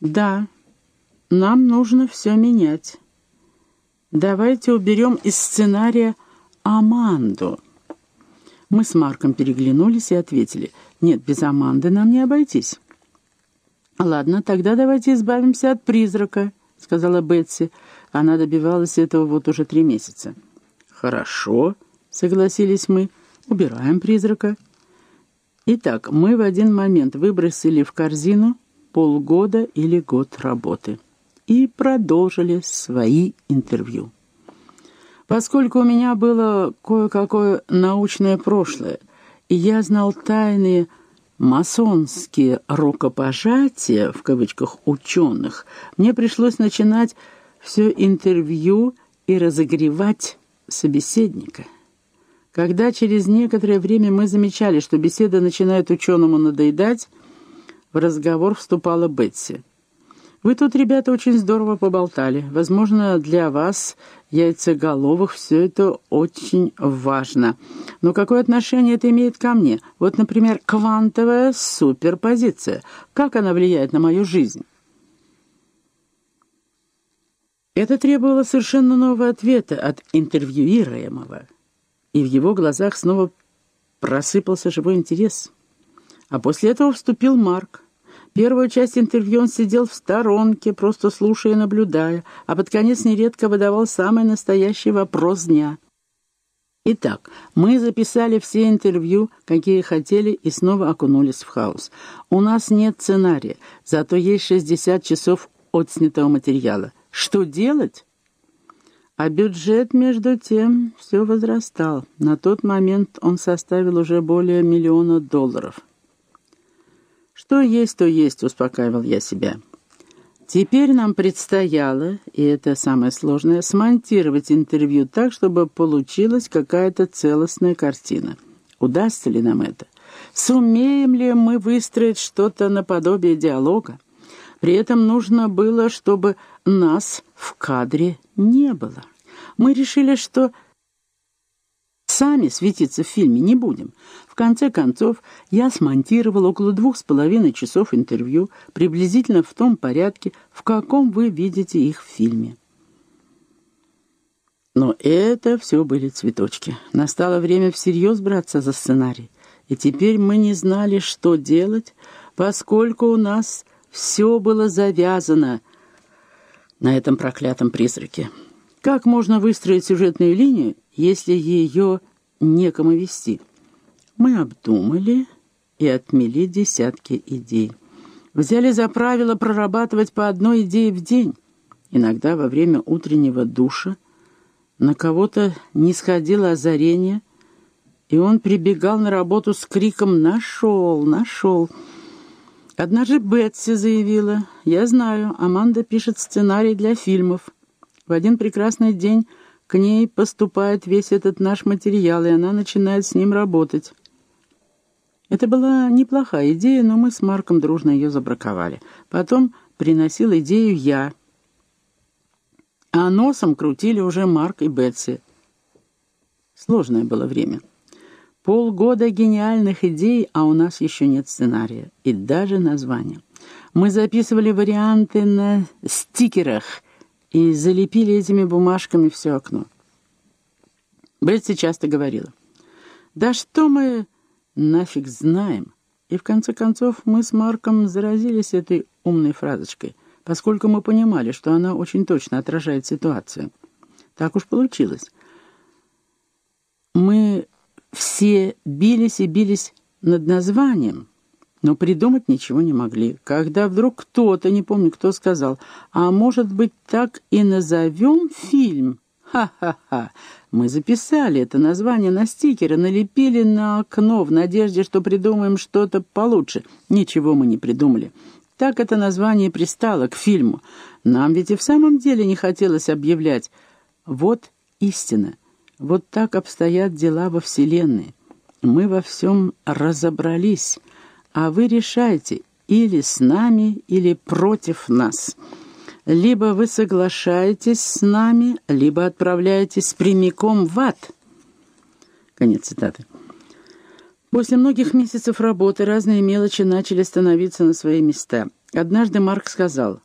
Да, нам нужно все менять. Давайте уберем из сценария Аманду. Мы с Марком переглянулись и ответили, нет, без Аманды нам не обойтись. «Ладно, тогда давайте избавимся от призрака», — сказала Бетси. Она добивалась этого вот уже три месяца. «Хорошо», — согласились мы, — «убираем призрака». Итак, мы в один момент выбросили в корзину полгода или год работы и продолжили свои интервью. Поскольку у меня было кое-какое научное прошлое, и я знал тайные масонские рукопожатия, в кавычках, ученых, мне пришлось начинать все интервью и разогревать собеседника. Когда через некоторое время мы замечали, что беседа начинает ученому надоедать, в разговор вступала Бетси. «Вы тут, ребята, очень здорово поболтали. Возможно, для вас, яйцеголовых, все это очень важно. Но какое отношение это имеет ко мне? Вот, например, квантовая суперпозиция. Как она влияет на мою жизнь?» Это требовало совершенно нового ответа от интервьюируемого и в его глазах снова просыпался живой интерес. А после этого вступил Марк. Первую часть интервью он сидел в сторонке, просто слушая и наблюдая, а под конец нередко выдавал самый настоящий вопрос дня. Итак, мы записали все интервью, какие хотели, и снова окунулись в хаос. У нас нет сценария, зато есть 60 часов отснятого материала. Что делать? А бюджет, между тем, все возрастал. На тот момент он составил уже более миллиона долларов. «Что есть, то есть», — успокаивал я себя. Теперь нам предстояло, и это самое сложное, смонтировать интервью так, чтобы получилась какая-то целостная картина. Удастся ли нам это? Сумеем ли мы выстроить что-то наподобие диалога? При этом нужно было, чтобы нас в кадре не было. Мы решили, что сами светиться в фильме не будем. В конце концов, я смонтировал около двух с половиной часов интервью, приблизительно в том порядке, в каком вы видите их в фильме. Но это все были цветочки. Настало время всерьез браться за сценарий. И теперь мы не знали, что делать, поскольку у нас все было завязано на этом проклятом призраке. Как можно выстроить сюжетную линию, если ее некому вести? Мы обдумали и отмели десятки идей. Взяли за правило прорабатывать по одной идее в день. Иногда во время утреннего душа на кого-то не сходило озарение, и он прибегал на работу с криком «Нашел! Нашел!» Однажды Бетси заявила, «Я знаю, Аманда пишет сценарий для фильмов. В один прекрасный день к ней поступает весь этот наш материал, и она начинает с ним работать». Это была неплохая идея, но мы с Марком дружно ее забраковали. Потом приносил идею я. А носом крутили уже Марк и Бетси. Сложное было время. Полгода гениальных идей, а у нас еще нет сценария и даже названия. Мы записывали варианты на стикерах и залепили этими бумажками все окно. Бетси часто говорила, «Да что мы нафиг знаем?» И в конце концов мы с Марком заразились этой умной фразочкой, поскольку мы понимали, что она очень точно отражает ситуацию. Так уж получилось. Мы все бились и бились над названием, но придумать ничего не могли. Когда вдруг кто-то, не помню кто, сказал, «А может быть, так и назовем фильм?» Ха-ха-ха! Мы записали это название на стикеры, налепили на окно в надежде, что придумаем что-то получше. Ничего мы не придумали. Так это название пристало к фильму. Нам ведь и в самом деле не хотелось объявлять. Вот истина. Вот так обстоят дела во Вселенной. Мы во всем разобрались, а вы решайте, или с нами, или против нас. Либо вы соглашаетесь с нами, либо отправляетесь прямиком в ад. Конец цитаты. После многих месяцев работы разные мелочи начали становиться на свои места. Однажды Марк сказал,